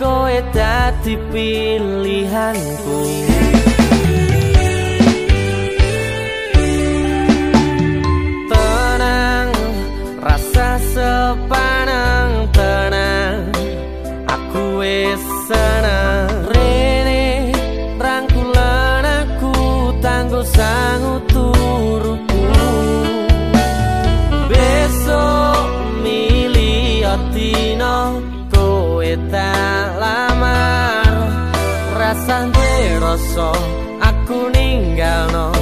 kowe dadi pilihanku rasane rasa aku ninggalno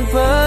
tanpa